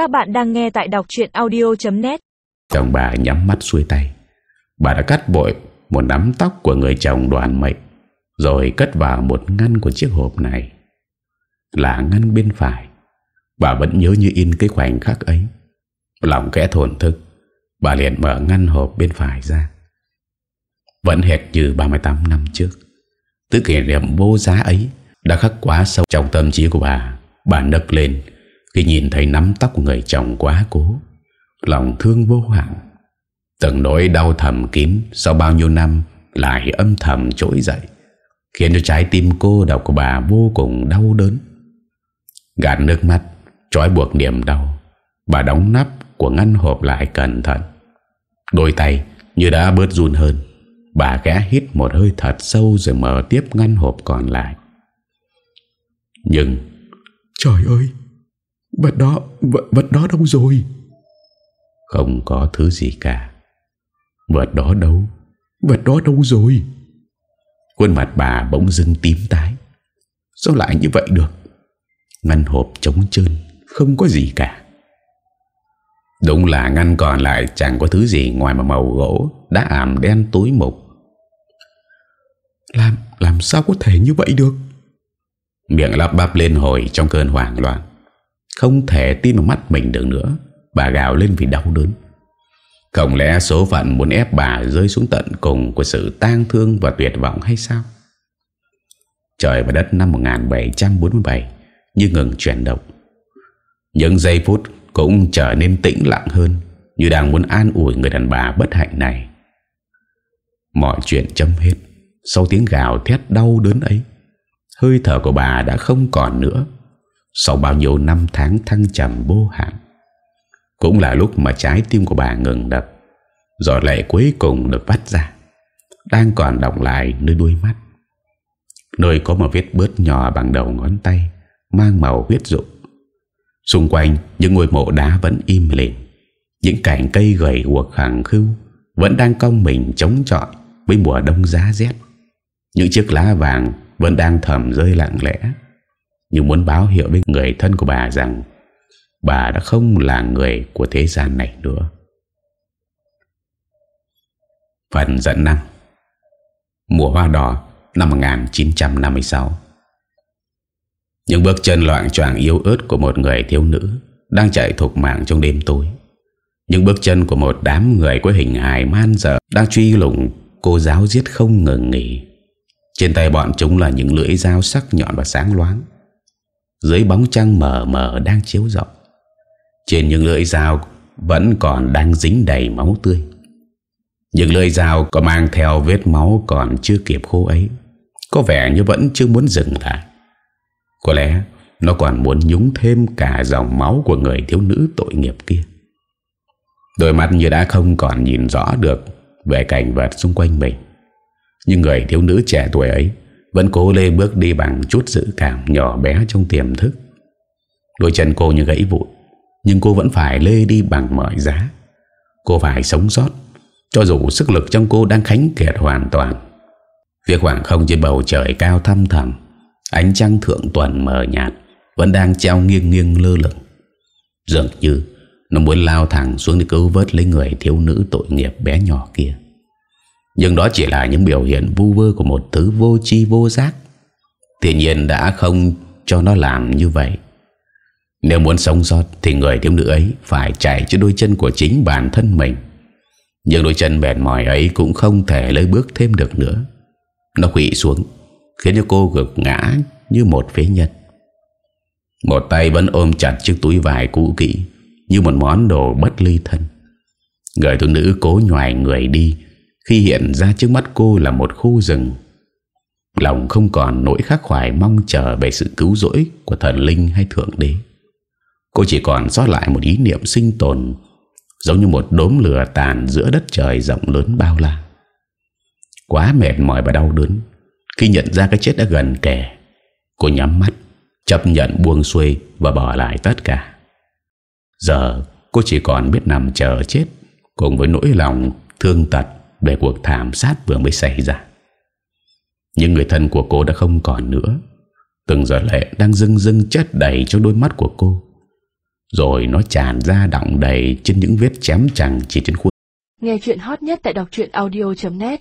Các bạn đang nghe tại đọc chuyện audio.net Chồng bà nhắm mắt xuôi tay. Bà đã cắt bội một nắm tóc của người chồng đoàn mệnh, Rồi cất vào một ngăn của chiếc hộp này. Là ngăn bên phải, Bà vẫn nhớ như in cái khoảnh khắc ấy. Lòng kẽ thổn thức, Bà liền mở ngăn hộp bên phải ra. Vẫn hệt như 38 năm trước Tức kỷ niệm vô giá ấy Đã khắc quá sâu trong tâm trí của bà. Bà nấc lên khi nhìn thấy nắm tóc của người chồng quá cố, Lòng thương vô hạn. Từng nỗi đau thầm kín, Sau bao nhiêu năm Lại âm thầm trỗi dậy, Khiến cho trái tim cô độc của bà vô cùng đau đớn. Gạt nước mắt, Trói buộc niềm đau, Bà đóng nắp của ngăn hộp lại cẩn thận. Đôi tay như đã bớt run hơn, Bà ghé hít một hơi thật sâu Rồi mở tiếp ngăn hộp còn lại. Nhưng Trời ơi Vật đó vật, vật đó đâu rồi? Không có thứ gì cả. Vật đó đâu? Vật đó đâu rồi? Khuôn mặt bà bỗng dưng tím tái. Sao lại như vậy được? Ngăn hộp trống trơn Không có gì cả. Đúng là ngăn còn lại Chẳng có thứ gì ngoài mà màu gỗ Đã ảm đen tối mục. Làm làm sao có thể như vậy được? Miệng lắp bắp lên hồi trong cơn hoảng loạn không thể tin vào mắt mình được nữa. Bà gào lên vì đau đớn. Không lẽ số phận muốn ép bà rơi xuống tận cùng Của sự tang thương và tuyệt vọng hay sao? Trời và đất năm 1747 Như ngừng chuyển động. Những giây phút cũng trở nên tĩnh lặng hơn, Như đang muốn an ủi người đàn bà bất hạnh này. Mọi chuyện chấm hết. Sau tiếng gào thét đau đớn ấy, Hơi thở của bà đã không còn nữa. Sau bao nhiêu năm tháng thăng trầm vô hạn, Cũng là lúc mà trái tim của bà ngừng đập. Giọt lệ cuối cùng được vắt ra, Đang còn đọng lại nơi đuôi mắt. Nơi có một vết bớt nhỏ bằng đầu ngón tay, Mang màu huyết rụng. Xung quanh, những ngôi mộ đá vẫn im lìm. Những cành cây gầy guộc khẳng khưu Vẫn đang cong mình chống chọi Với mùa đông giá rét. Những chiếc lá vàng vẫn đang thầm rơi lặng lẽ. Nhưng muốn báo hiệu với người thân của bà rằng Bà đã không là người của thế gian này nữa. Phần dẫn năm. Mùa hoa đỏ năm 1956 Những bước chân loạn troàng yếu ớt của một người thiếu nữ Đang chạy thục mạng trong đêm tối. Những bước chân của một đám người có hình hài man dở Đang truy lùng cô giáo giết không ngừng nghỉ. Trên tay bọn chúng là những lưỡi dao sắc nhọn và sáng loáng. Dưới bóng trăng mờ mờ đang chiếu rộng. Trên những lưỡi dao Vẫn còn đang dính đầy máu tươi. Những lưỡi dao có mang theo vết máu Còn chưa kịp khô ấy. Có vẻ như vẫn chưa muốn dừng lại. Có lẽ Nó còn muốn nhúng thêm cả dòng máu Của người thiếu nữ tội nghiệp kia. Đôi mắt như đã không còn nhìn rõ được Về cảnh vật xung quanh mình. Nhưng người thiếu nữ trẻ tuổi ấy vẫn cố lê bước đi bằng chút dự cảm nhỏ bé trong tiềm thức. Đôi chân cô như gãy vụn, Nhưng cô vẫn phải lê đi bằng mọi giá. Cô phải sống sót, Cho dù sức lực trong cô đang khánh kiệt hoàn toàn. Phía khoảng không trên bầu trời cao thăm thầm Ánh trăng thượng tuần mờ nhạt, Vẫn đang treo nghiêng nghiêng lơ lửng. Dường như Nó muốn lao thẳng xuống để cứu vớt lấy người thiếu nữ tội nghiệp bé nhỏ kia nhưng đó chỉ là những biểu hiện vu vơ của một thứ vô tri vô giác. Thiên nhiên đã không cho nó làm như vậy. Nếu muốn sống sót Thì người thiếu nữ ấy Phải chạy cho đôi chân của chính bản thân mình. Nhưng đôi chân bèn mỏi ấy Cũng không thể lấy bước thêm được nữa. Nó quỵ xuống, Khiến cho cô gực ngã như một phế nhân. Một tay vẫn ôm chặt chiếc túi vải cũ kỹ, Như một món đồ bất ly thân. Người thiếu nữ cố nhòi người đi khi hiện ra trước mắt cô là một khu rừng Lòng không còn nỗi khắc khoải mong chờ về sự cứu rỗi của thần linh hay thượng đế. Cô chỉ còn sót lại một ý niệm sinh tồn giống như một đốm lửa tàn giữa đất trời rộng lớn bao la. Quá mệt mỏi và đau đớn khi nhận ra cái chết đã gần kề. Cô nhắm mắt, chấp nhận buông xuôi và bỏ lại tất cả. Giờ cô chỉ còn biết nằm chờ chết cùng với nỗi lòng thương tật về cuộc thảm sát vừa mới xảy ra. Nhưng người thân của cô đã không còn nữa. Từng giọt lệ đang dưng dưng chất đầy trong đôi mắt của cô. Rồi nó tràn ra đọng đầy trên những vết chém chẳng chỉ trên khuôn Nghe chuyện hot nhất tại đọc audio.net